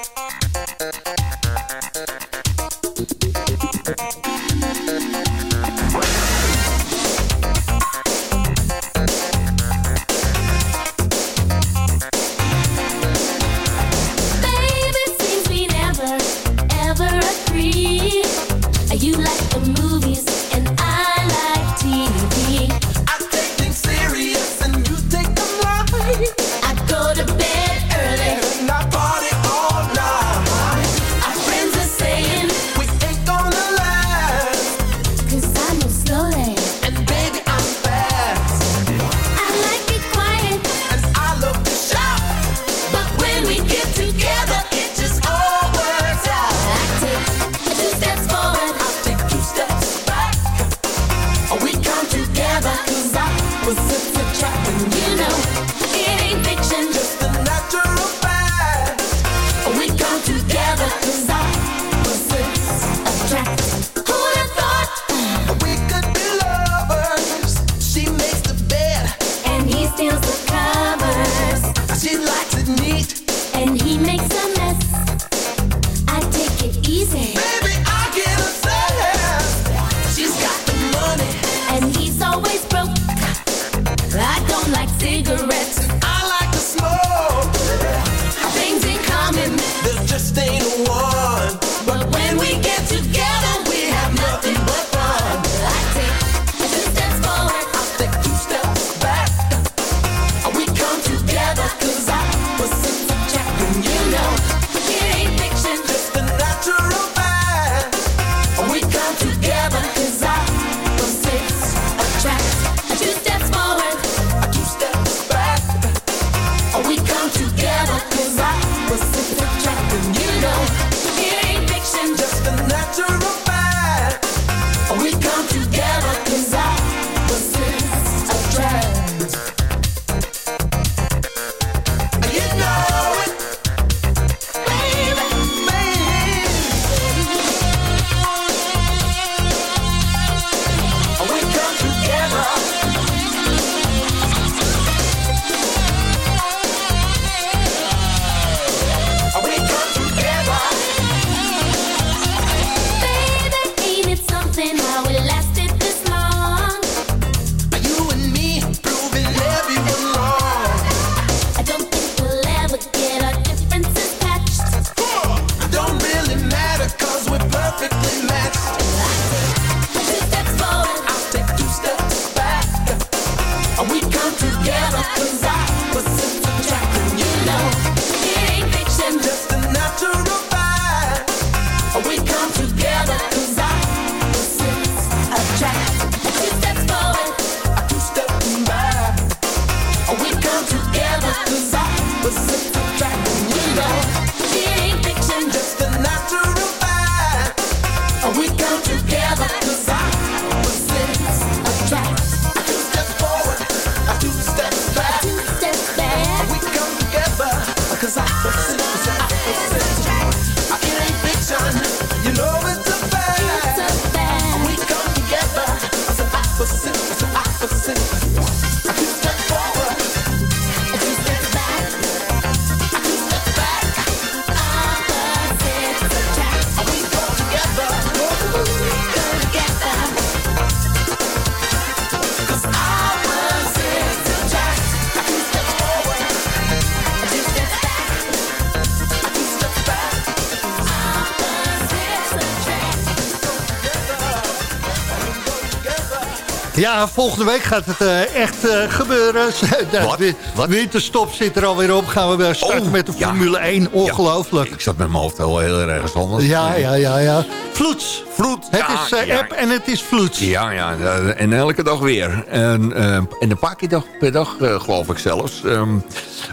Ja, volgende week gaat het eh, echt eh, gebeuren. De Wat? Wat? winterstop zit er alweer op. Gaan we weer starten Oh, met de ja. Formule 1. Ongelooflijk. Ik zat met mijn hoofd heel, heel ergens anders. Ja, ja, ja, ja. Vloeds. Vloed. Het ja, is eh, app en het is vloeds. Ja, ja, en elke dag weer. En, en een paar keer dag, per dag, geloof ik zelfs. Ehm,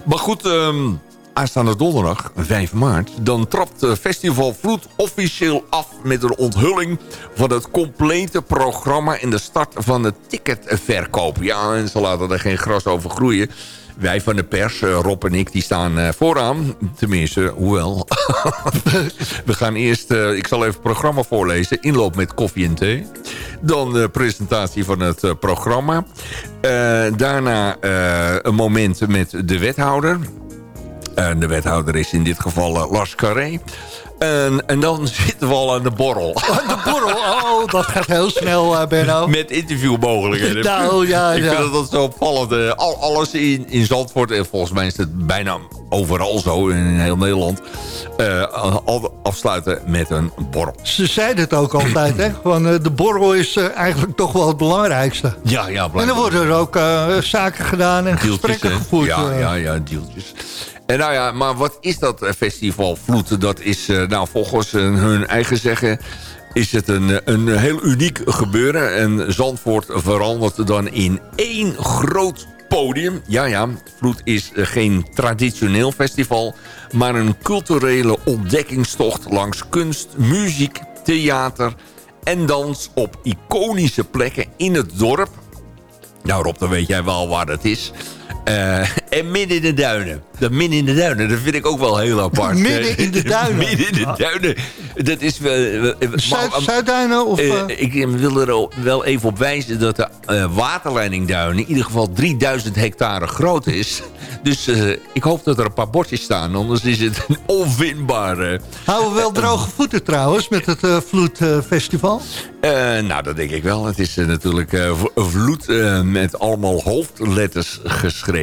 maar goed, ehm, aanstaande donderdag, 5 maart... dan trapt Festival Vloed officieel af met een onthulling... van het complete programma en de start van de ticketverkoop. Ja, en ze laten er geen gras over groeien... Wij van de pers, eh, Rob en ik, die staan eh, vooraan. Tenminste, hoewel. We gaan eerst, eh, ik zal even het programma voorlezen. Inloop met koffie en thee. Dan de presentatie van het programma. Daarna een moment met de wethouder. En de wethouder is in dit geval eh, Lars Carré. En, en dan zitten we al aan de borrel. De borrel, oh, dat gaat heel snel, eh, Benno. Met interviewmogelijkheden. Nou, ja, ik ja. vind dat zo opvallend. eh, al, alles in, in Zandvoort, en volgens mij is het bijna overal zo in heel Nederland... afsluiten met een borrel. Ze zeiden het ook altijd, hè. Eh, de borrel is eigenlijk toch wel het belangrijkste. Ja, ja, En dan worden er ook zaken gedaan en Deeltjes, gesprekken gevoerd. Ja, ja, ja, deeltjes. En nou ja, maar wat is dat eh, festival Vloed? Dat is, eh, nou, volgens eh, hun eigen zeggen... is het een, een heel uniek gebeuren. En Zandvoort verandert dan in één groot podium. Ja, ja, Vloed is geen traditioneel festival... maar een culturele ontdekkingstocht langs kunst, muziek, theater... en dans op iconische plekken in het dorp... nou Rob, dan weet jij wel waar dat is. Eh, en midden in de duinen. Dat midden in de duinen, dat vind ik ook wel heel apart. Midden in de duinen? midden in de duinen. Dat is... wel- wel- Zuid, Zuidduinen of... eh, eh, ik wil er wel even op wijzen dat de eh, waterleidingduinen... in ieder geval 3000 hectare groot is. Dus eh, ik hoop dat er een paar bordjes staan. Anders is het een onvindbare... houden we wel droge voeten trouwens met het eh, Vloedfestival? Eh, nou, dat denk ik wel. Het is eh, natuurlijk eh, vloed eh, met allemaal hoofdletters geschreven.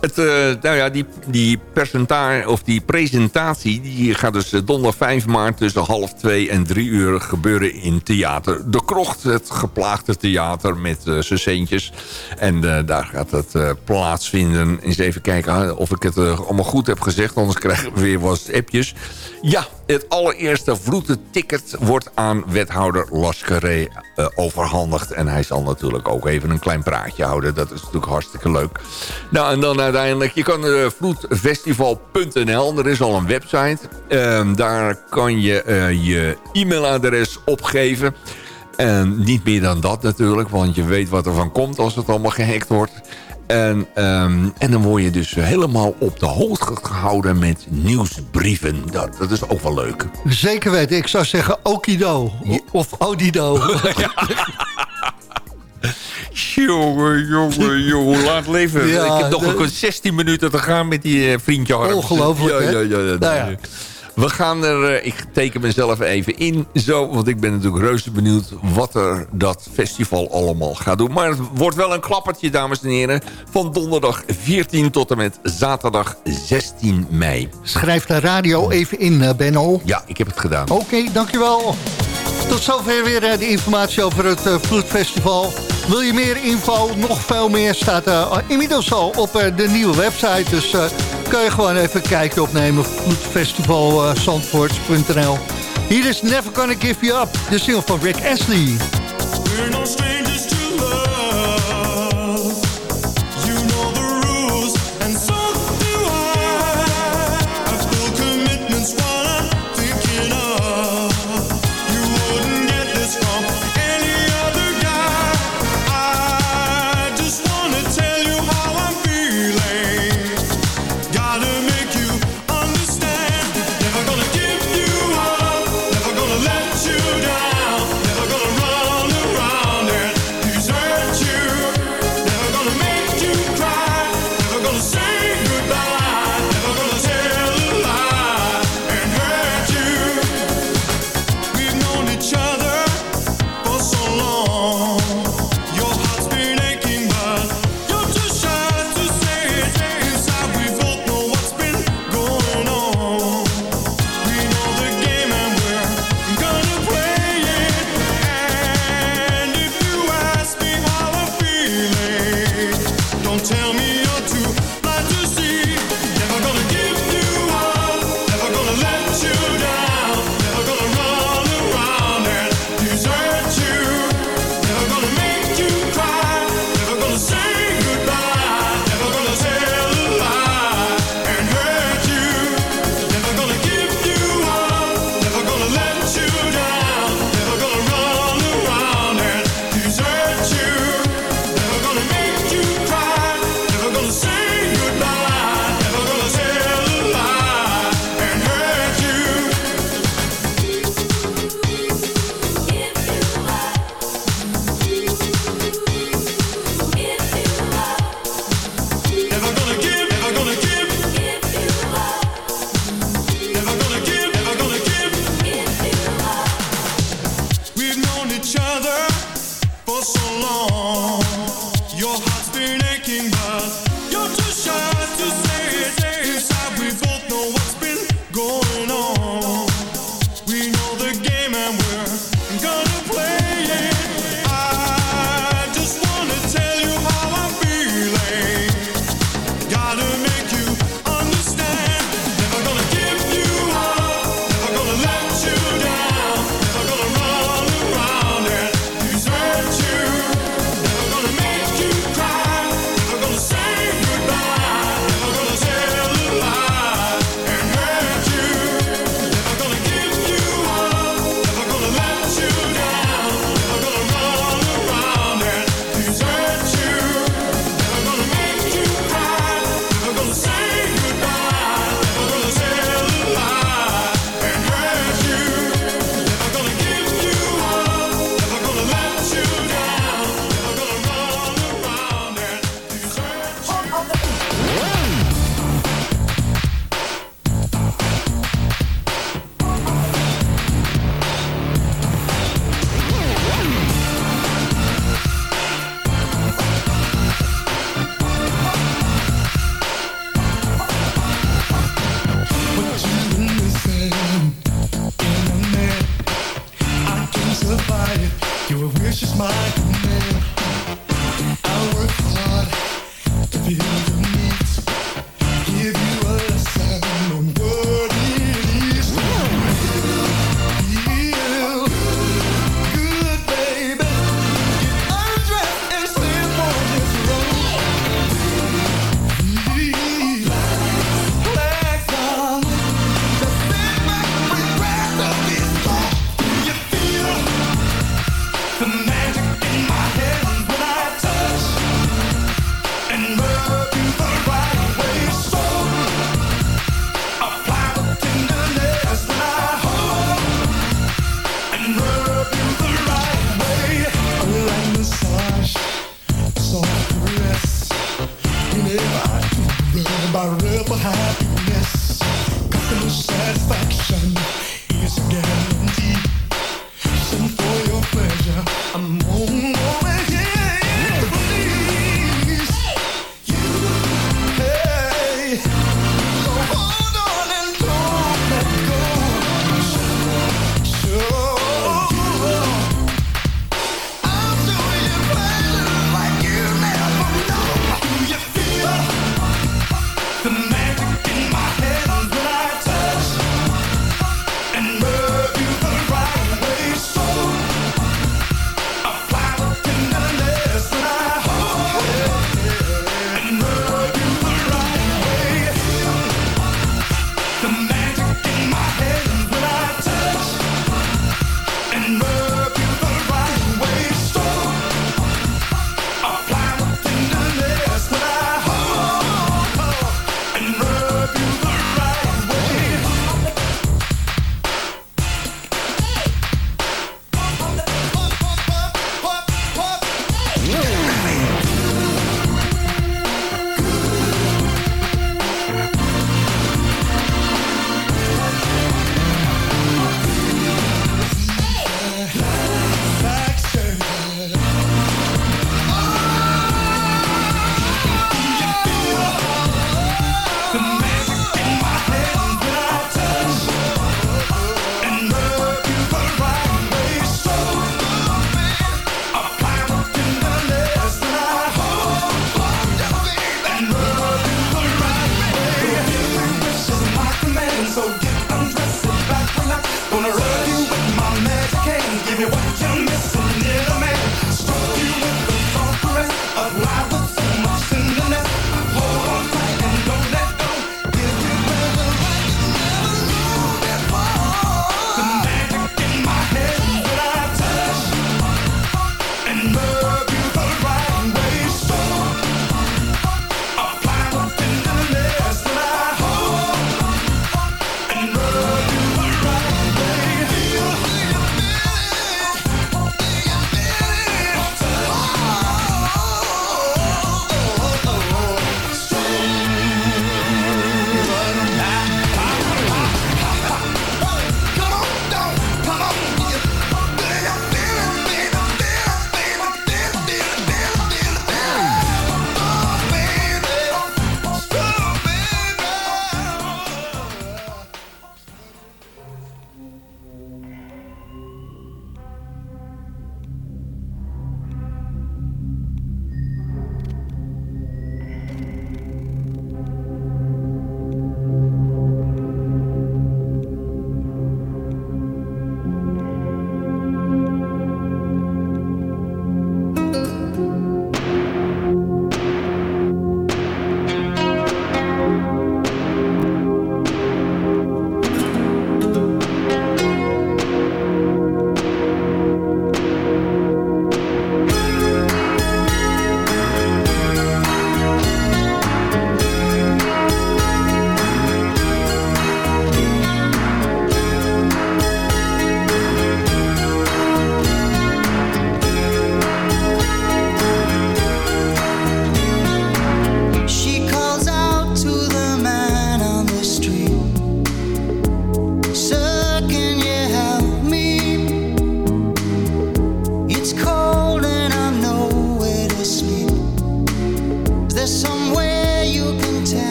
Het, eh, nou ja, die, die percentage of die presentatie die gaat dus eh, donderdag 5 maart tussen half 2 en 3 uur gebeuren in theater De Krocht. Het geplaagde theater met uh, zijn centjes. En daar gaat het plaatsvinden. Eens even kijken of ik het allemaal goed heb gezegd. Anders krijgen we weer wat appjes. Ja, het allereerste vloedenticket wordt aan wethouder Las Carré eh, overhandigd. En hij zal natuurlijk ook even een klein praatje houden. Dat is natuurlijk hartstikke leuk. Nou, en dan uiteindelijk, je kan uh, vloedfestival.nl, er is al een website. Ehm, daar kan je uh, je e-mailadres opgeven. En niet meer dan dat natuurlijk, want je weet wat er van komt als het allemaal gehackt wordt. En, um, en dan word je dus helemaal op de hoogte gehouden met nieuwsbrieven. Dat, dat is ook wel leuk. Zeker weten. Ik zou zeggen Okido. Of Odido. Jongen, jongen, jongen, laat leven. Ja, ik heb nog de... een 16 minuten te gaan met die uh, vriendje Harm. Ongelooflijk, ja, ja, ja, ja, nou ja. We gaan er, uh, ik teken mezelf even in zo, want ik ben natuurlijk reuze benieuwd wat er dat festival allemaal gaat doen. Maar het wordt wel een klappertje, dames en heren, van donderdag 14 tot en met zaterdag 16 mei. Schrijf de radio even in, uh, Benno. Ja, ik heb het gedaan. Oké, okay, dankjewel. Tot zover weer uh, de informatie over het Vloedfestival. Wil je meer info, nog veel meer, staat inmiddels al op de nieuwe website. Dus kan je gewoon even kijken opnemen. Vloedfestivalzandvoort.nl Hier is Never Gonna Give You Up, de single van Rick Astley.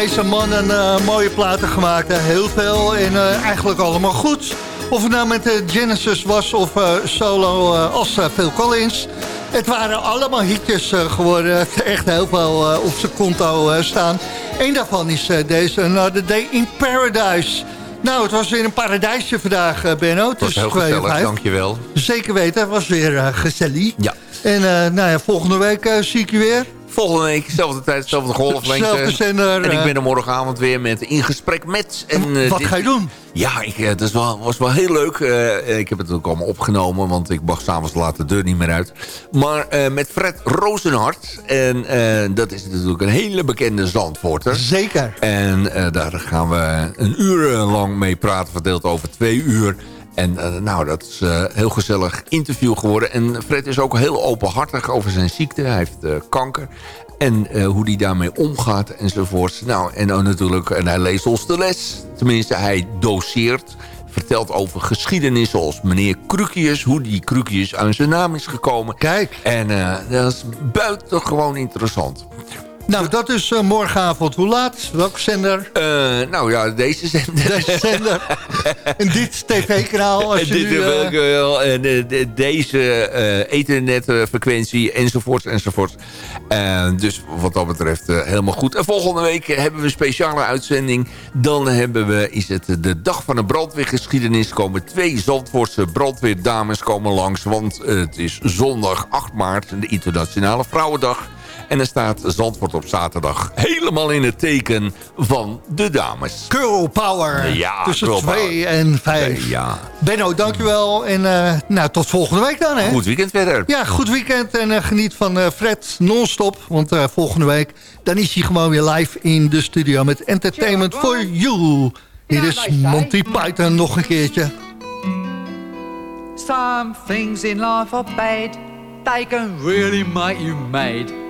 Deze man een eh, mooie platen gemaakt? Heel veel en eh, eigenlijk allemaal goed. Of het nou met de Genesis was of eh, solo eh, als eh, Phil Collins. Het waren allemaal hitjes eh, geworden. Het echt heel veel eh, op zijn konto eh, staan. Eén daarvan is eh, deze Another Day in Paradise. Nou, het was weer een paradijsje vandaag, eh, Benno. Dat was heel gezellig, dankjewel. Zeker weten, het was weer eh, gezellig. Ja. En eh, nou ja, volgende week eh, zie ik je weer. Volgende week, zelfde tijd, zelfde golflengte. Zelfde zender, En ik eh. ben er morgenavond weer met In Gesprek Met. En, eh, Wat dit- ga je doen? Ja, ik, eh, dat is wel, was wel heel leuk. Eh, ik heb het ook allemaal opgenomen, want ik mag s'avonds laat de deur niet meer uit. Maar eh, met Fred Rozenhart. En eh, dat is natuurlijk een hele bekende Zandvoorter. Zeker. En eh, daar gaan we een uur eh, lang mee praten, verdeeld over twee uur. En eh, nou, dat is een heel gezellig interview geworden. En Fred is ook heel openhartig over zijn ziekte. Hij heeft eh, kanker. En eh, hoe hij daarmee omgaat enzovoort. Nou, en dan natuurlijk, en hij leest ons de les. Tenminste, hij doseert. Vertelt over geschiedenis zoals meneer Krukius. Hoe die Krukius aan zijn naam is gekomen. Kijk. En eh, dat is buitengewoon interessant. Nou, dat is eh, morgenavond. Hoe laat? Welke zender? Eh, nou ja, deze zender. Deze zender. en dit tv-kanaal. Als je dit nu, eh, wel. En eh, de- deze eh ethernetfrequentie enzovoort enzovoort. En dus wat dat betreft helemaal goed. En volgende week hebben we een speciale uitzending. Dan hebben we, is het de dag van de brandweergeschiedenis. Komen twee Zandvoortse brandweerdames komen langs. Want het is zondag 8 maart, de internationale vrouwendag. En er staat Zandvoort op zaterdag helemaal in het teken van de dames. Girl Power. Ja, Tussen Girl 2 en 5. Ja. Benno, dankjewel. En eh, nou, tot volgende week dan, hè? Goed weekend verder. Ja, goed weekend en eh, geniet van eh, Fred non-stop. Want eh, volgende week, dan is hij gewoon weer live in de studio met Entertainment for You. Hier is Monty Python nog een keertje. Some things in life are bad. They can really make you mad.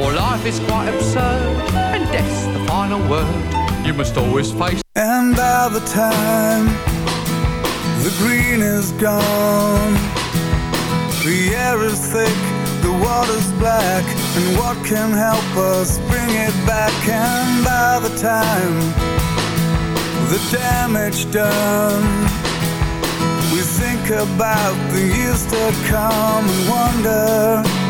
For life is quite absurd, and death's the final word. You must always face. And by the time the green is gone, the air is thick, the water's black, and what can help us bring it back? And by the time the damage done, we think about the years to come and wonder.